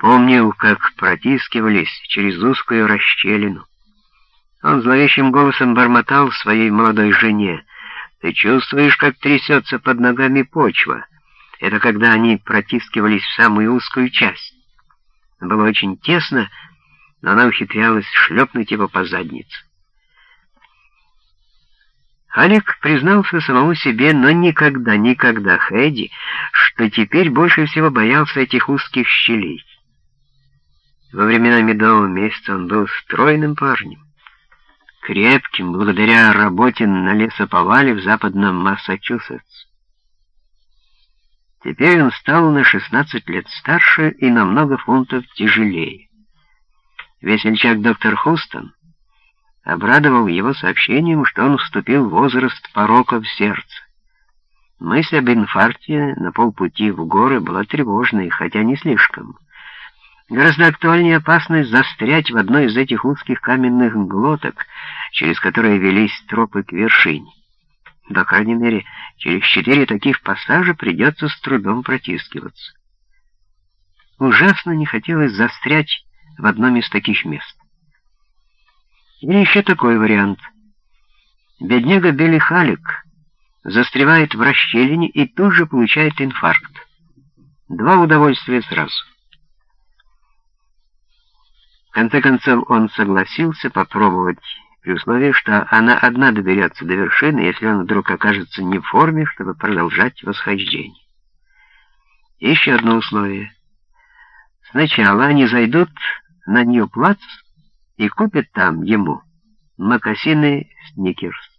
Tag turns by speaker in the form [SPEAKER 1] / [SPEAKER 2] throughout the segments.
[SPEAKER 1] помнил, как протискивались через узкую расщелину. Он зловещим голосом бормотал своей молодой жене. «Ты чувствуешь, как трясется под ногами почва?» Это когда они протискивались в самую узкую часть. Было очень тесно, но она ухитрялась шлепнуть его по заднице. Алик признался самому себе, но никогда, никогда Хэдди, что теперь больше всего боялся этих узких щелей. Во времена медового месяца он был стройным парнем, крепким, благодаря работе на лесоповале в западном Массачусетс. Теперь он стал на 16 лет старше и на много фунтов тяжелее. Весельчак доктор Хустон обрадовал его сообщением, что он вступил в возраст порока в сердце. Мысль об инфаркте на полпути в горы была тревожной, хотя не слишком. Гораздо актуальнее опасность застрять в одной из этих узких каменных глоток, через которые велись тропы к вершине. По крайней мере, через четыре таких пассажа придется с трудом протискиваться. Ужасно не хотелось застрять в одном из таких мест. Или еще такой вариант. Бедняга Билли Халик застревает в расщелине и тут же получает инфаркт. Два удовольствия сразу. Конце концов он согласился попробовать, при условии, что она одна доберется до вершины, если он вдруг окажется не в форме, чтобы продолжать восхождение. еще одно условие. Сначала они зайдут на Нью-Плац и купят там ему макасины Сникерс.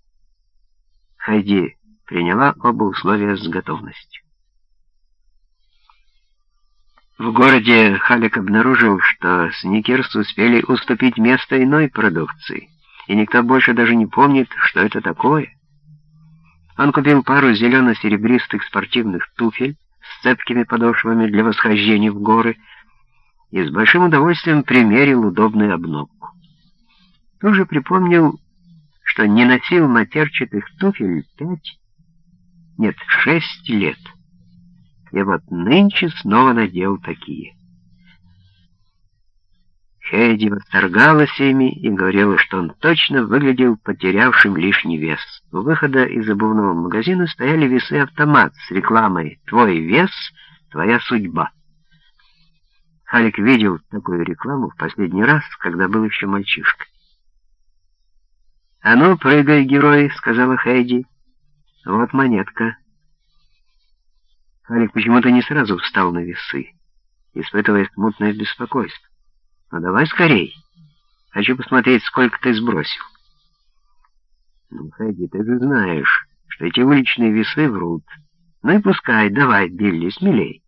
[SPEAKER 1] Хайди приняла оба условия с готовностью. В городе Халик обнаружил, что Сникерс успели уступить место иной продукции, и никто больше даже не помнит, что это такое. Он купил пару зелено-серебристых спортивных туфель с цепкими подошвами для восхождения в горы и с большим удовольствием примерил удобную обновку. Тоже припомнил, что не носил матерчатых туфель пять, нет, шесть лет. И вот нынче снова надел такие. Хейди восторгалась ими и говорила, что он точно выглядел потерявшим лишний вес. У выхода из обувного магазина стояли весы-автомат с рекламой «Твой вес — твоя судьба». Халик видел такую рекламу в последний раз, когда был еще мальчишкой. «А ну, прыгай, герой», — сказала Хейди. «Вот монетка». Халик почему-то не сразу встал на весы, испытывая смутное беспокойство. «Ну давай скорей. Хочу посмотреть, сколько ты сбросил». «Ну, Хэдди, ты же знаешь, что эти уличные весы врут. Ну и пускай, давай, Билли, смелей».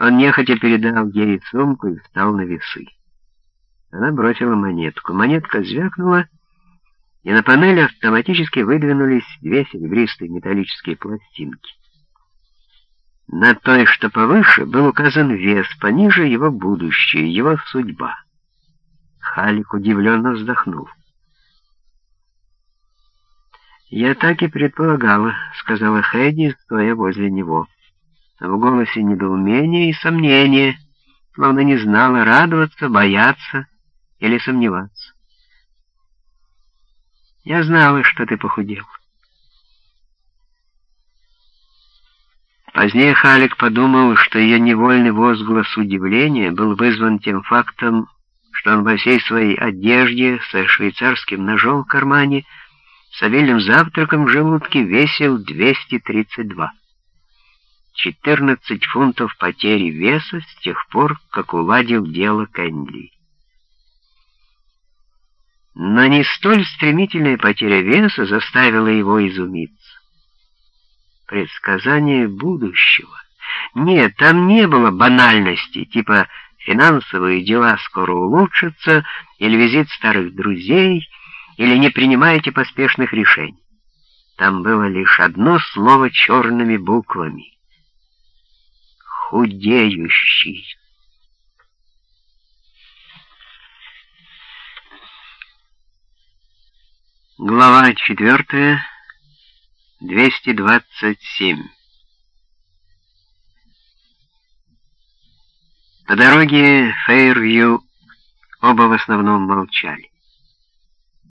[SPEAKER 1] Он нехотя передал ей сумку и встал на весы. Она бросила монетку. Монетка звякнула, и на панели автоматически выдвинулись две серебристые металлические пластинки. На той, что повыше, был указан вес, пониже его будущее, его судьба. Халик удивленно вздохнул. «Я так и предполагала», — сказала Хэдди, стоя возле него. В голосе недоумение и сомнение, словно не знала, радоваться, бояться или сомневаться. Я знала, что ты похудел. Позднее Халик подумал, что ее невольный возглас удивления был вызван тем фактом, что он во всей своей одежде со швейцарским ножом в кармане с обильным завтраком в желудке весил 232. 14 фунтов потери веса с тех пор, как уладил дело Кэнди. Но не столь стремительная потеря веса заставила его изумиться. Предсказание будущего. Нет, там не было банальности, типа финансовые дела скоро улучшатся, или визит старых друзей, или не принимайте поспешных решений. Там было лишь одно слово черными буквами. Худеющий. Глава 4, 227 По дороге Фейрвью оба в основном молчали.